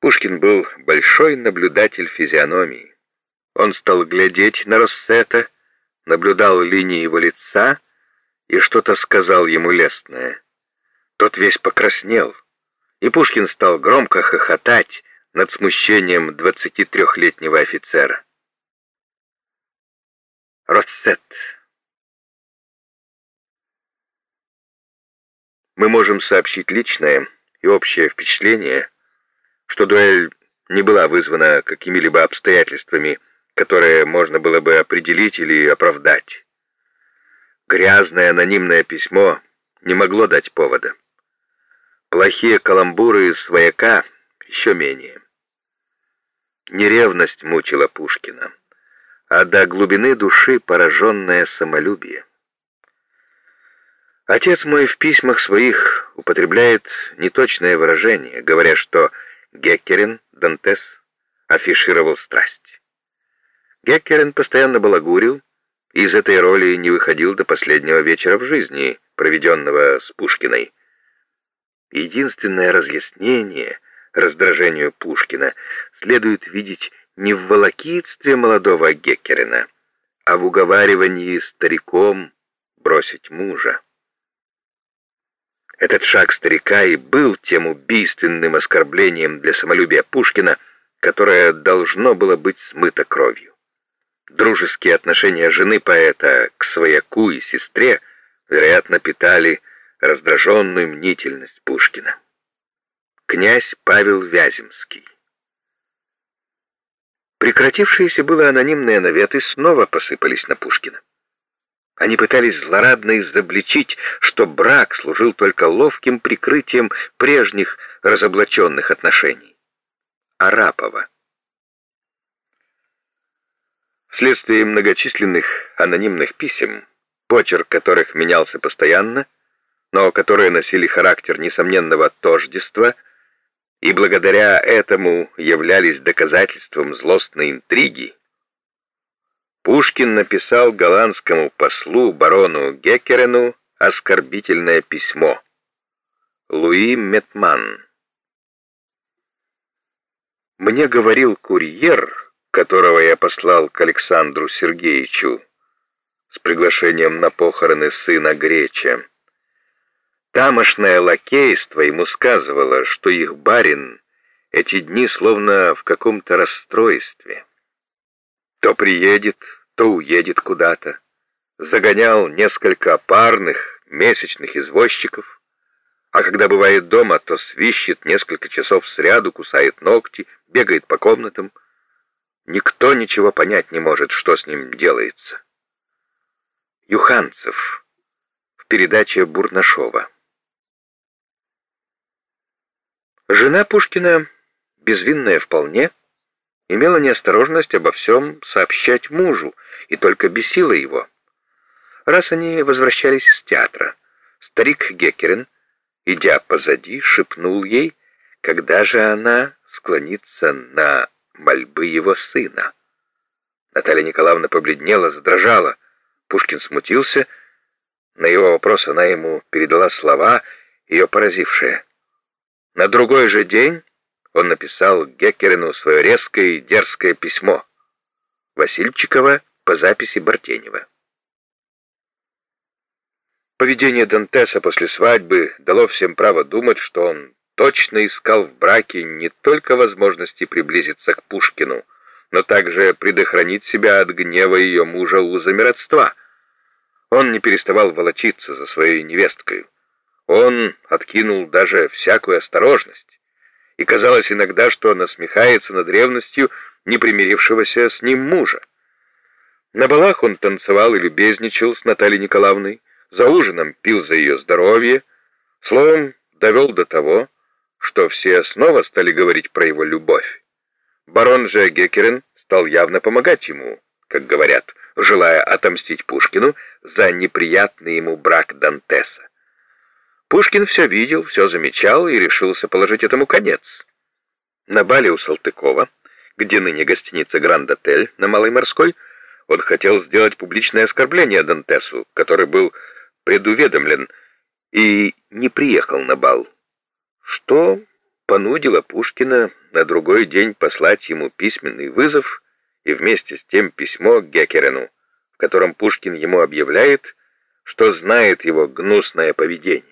Пушкин был большой наблюдатель физиономии. Он стал глядеть на Россета, наблюдал линии его лица и что-то сказал ему лестное. Тот весь покраснел, и Пушкин стал громко хохотать над смущением 23-летнего офицера. Россет. Мы можем сообщить личное и общее впечатление, что дуэль не была вызвана какими-либо обстоятельствами, которые можно было бы определить или оправдать. Грязное анонимное письмо не могло дать повода. Плохие каламбуры свояка еще менее. Не ревность мучила Пушкина, а до глубины души пораженное самолюбие. Отец мой в письмах своих употребляет неточное выражение, говоря, что Геккерин, Дантес, афишировал страсть. Геккерин постоянно балагурил и из этой роли не выходил до последнего вечера в жизни, проведенного с Пушкиной. Единственное разъяснение раздражению Пушкина следует видеть не в волокитстве молодого Геккерина, а в уговаривании стариком бросить мужа. Этот шаг старика и был тем убийственным оскорблением для самолюбия Пушкина, которое должно было быть смыто кровью. Дружеские отношения жены поэта к свояку и сестре, вероятно, питали раздраженную мнительность Пушкина. Князь Павел Вяземский Прекратившиеся было анонимные наветы снова посыпались на Пушкина. Они пытались злорадно изобличить, что брак служил только ловким прикрытием прежних разоблаченных отношений. Арапова. Вследствие многочисленных анонимных писем, почерк которых менялся постоянно, но которые носили характер несомненного тождества, и благодаря этому являлись доказательством злостной интриги, Пушкин написал голландскому послу барону Геккерену оскорбительное письмо. Луи Метман. Мне говорил курьер, которого я послал к Александру Сергеевичу с приглашением на похороны сына Греча. Тамошное лакейство ему сказывало, что их барин эти дни словно в каком-то расстройстве. То приедет, то уедет куда-то. Загонял несколько парных месячных извозчиков, а когда бывает дома, то свищет несколько часов сряду, кусает ногти, бегает по комнатам. Никто ничего понять не может, что с ним делается. Юханцев в передаче Бурнашова. Жена Пушкина, безвинная вполне, имела неосторожность обо всем сообщать мужу и только бесила его. Раз они возвращались с театра, старик Геккерин, идя позади, шепнул ей, когда же она склонится на мольбы его сына. Наталья Николаевна побледнела, задрожала. Пушкин смутился. На его вопрос она ему передала слова, ее поразившие. На другой же день он написал Геккерину свое резкое и дерзкое письмо. Васильчикова по записи Бартенева. Поведение Дантеса после свадьбы дало всем право думать, что он точно искал в браке не только возможности приблизиться к Пушкину, но также предохранить себя от гнева ее мужа узами родства. Он не переставал волочиться за своей невесткой. Он откинул даже всякую осторожность и казалось иногда, что насмехается над ревностью непримирившегося с ним мужа. На балах он танцевал и любезничал с Натальей Николаевной, за ужином пил за ее здоровье, словом, довел до того, что все снова стали говорить про его любовь. Барон же Геккерен стал явно помогать ему, как говорят, желая отомстить Пушкину за неприятный ему брак Дантеса. Пушкин все видел, все замечал и решился положить этому конец. На бале у Салтыкова, где ныне гостиница Гранд-Отель на Малой Морской, он хотел сделать публичное оскорбление Дантесу, который был предуведомлен и не приехал на бал, что понудило Пушкина на другой день послать ему письменный вызов и вместе с тем письмо Геккерену, в котором Пушкин ему объявляет, что знает его гнусное поведение.